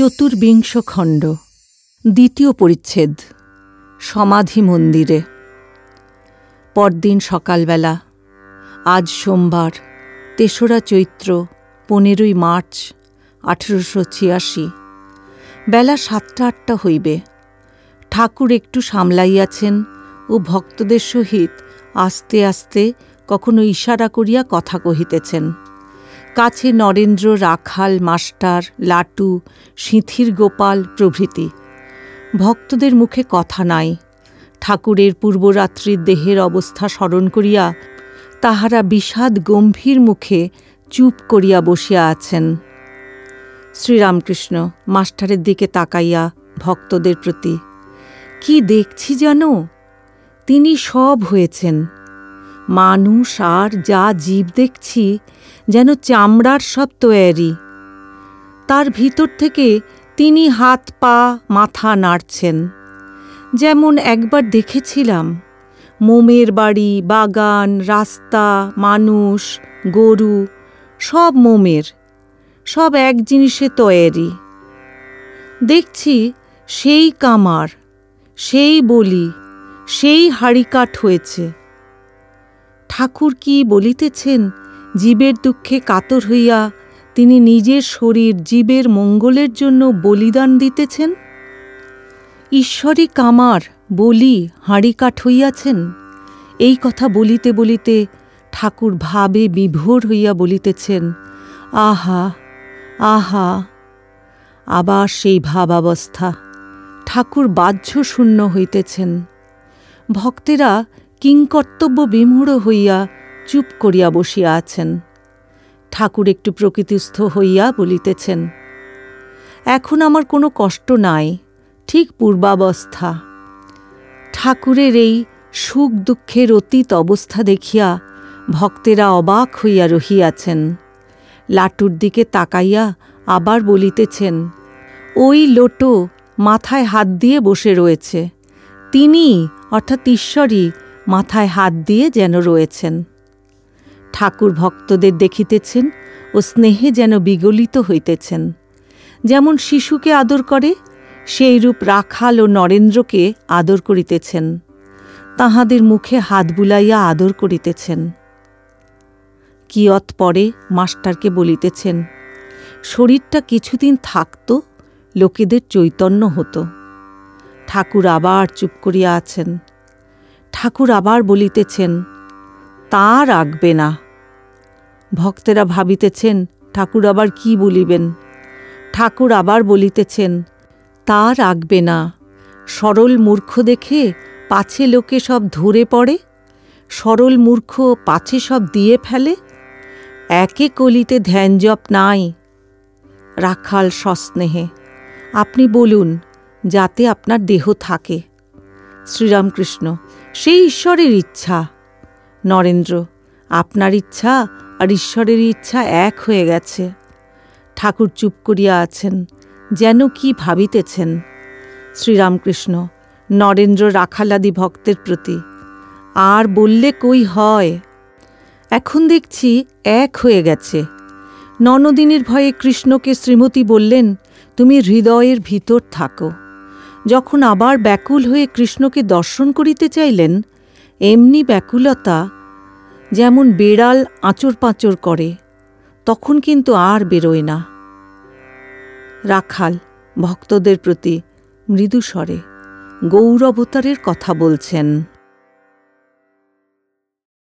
চতুর্বিংশ খণ্ড দ্বিতীয় পরিচ্ছেদ, সমাধি মন্দিরে। পরদিন সকালবেলা, আজ সোমবার, তেসরা চৈত্র, পনেরোই মার্চ, আঠেরোশো ছিয়াশি, বেলা সাতটা আটটা হইবে। ঠাকুর একটু সামলাইয়াছেন ও ভক্তদের সহিত আস্তে আস্তে কখনো ইশারা করিয়া কথা কহিতেছেন। কাছে নরেন্দ্র, রাখাল, মাস্টার, লাটু, সিঁথির গোপাল প্রভৃতি। ভক্তদের মুখে কথা নাই। ঠাকুরের পূর্বরাত্রির দেহের অবস্থা স্মরণ করিয়া তাহারা বিষাদ গম্ভীর মুখে চুপ করিয়া বসিয়া আছেন। শ্রীরামকৃষ্ণ মাস্টারের দিকে তাকাইয়া ভক্তদের প্রতি, কি দেখছি জানো? তিনি সব হয়েছেন। মানুষ আর যা জীব দেখছি যেন চামড়ার সব তৈরি। তার ভিতর থেকে তিনি হাত পা, মাথা নাড়ছেন। যেমন একবার দেখেছিলাম, মোমের বাড়ি, বাগান, রাস্তা, মানুষ, গরু, সব মোমের, সব এক জিনিসে তৈরি। দেখছি সেই কামার, সেই বলি, সেই হাড়িকাঠ হয়েছে। ঠাকুর কি বলিতেছেন? জীবের দুঃখে কাতর হইয়া তিনি নিজের শরীর জীবের মঙ্গলের জন্য বলিদান দিতেছেন? ঈশ্বরী কামার, বলি, হাঁড়ি কাঠ হইয়াছেন। এই কথা বলিতে বলিতে ঠাকুর ভাবে বিভোর হইয়া বলিতেছেন, আহা আহা, আবার সেই ভাবাবস্থা। ঠাকুর বাহ্য শূন্য হইতেছেন। ভক্তেরা কিংকর্তব্য বিমূঢ় হইয়া চুপ করিয়া বসিয়া আছেন। ঠাকুর একটু প্রকৃতিস্থ হইয়া বলিতেছেন, এখন আমার কোনো কষ্ট নাই, ঠিক পূর্বাবস্থা ঠাকুরের এই সুখ দুঃখের অতীত অবস্থা দেখিয়া ভক্তেরা অবাক হইয়া রহিয়াছেন। লাটুর দিকে তাকাইয়া আবার বলিতেছেন, ওই লোটো মাথায় হাত দিয়ে বসে রয়েছে। তিনি, অর্থাৎ ঈশ্বরই মাথায় হাত দিয়ে যেন রয়েছেন। ঠাকুর ভক্তদের দেখিতেছেন ও স্নেহে যেন বিগলিত হইতেছেন। যেমন শিশুকে আদর করে সেই রূপ রাখাল ও নরেন্দ্রকে আদর করিতেছেন। তাহাদের মুখে হাত বুলাইয়া আদর করিতেছেন। কিয়ৎ পরে মাস্টারকে বলিতেছেন, শরীরটা কিছুদিন থাকত, লোকেদের চৈতন্য হতো। ঠাকুর আবার চুপ করিয়া আছেন। ঠাকুর আবার বলিতেছেন, তা রাখবে না। ভক্তেরা ভাবিতেছেন, ঠাকুর আবার কি বলিবেন? ঠাকুর আবার বলিতেছেন, তা রাখবে না। সরল মূর্খ দেখে পাছে লোকে সব ধরে পড়ে, সরল মূর্খ পাছে সব দিয়ে ফেলে, একে কলিতে ধ্যান জপ নাই। রাখাল সস্নেহে, আপনি বলুন, যাতে আপনার দেহ থাকে। শ্রীরামকৃষ্ণ সেই ঈশ্বরের ইচ্ছা। নরেন্দ্র, আপনার ইচ্ছা আর ঈশ্বরের ইচ্ছা এক হয়ে গেছে। ঠাকুর চুপ করিয়া আছেন, যেন কি ভাবিতেছেন। শ্রীরামকৃষ্ণ, নরেন্দ্র রাখালাদি ভক্তের প্রতি, আর বললে কই হয়? এখন দেখছি এক হয়ে গেছে। ননদিনীর ভয়ে কৃষ্ণকে শ্রীমতী বললেন, তুমি হৃদয়ের ভিতর থাকো। যখন আবার ব্যাকুল হয়ে কৃষ্ণকে দর্শন করিতে চাইলেন, এমনি ব্যাকুলতা যেমন বেড়াল আঁচর পাঁচর করে, তখন কিন্তু আর বেরোয় না। রাখাল ভক্তদের প্রতি মৃদুস্বরে গৌরবতারের কথা বলছেন।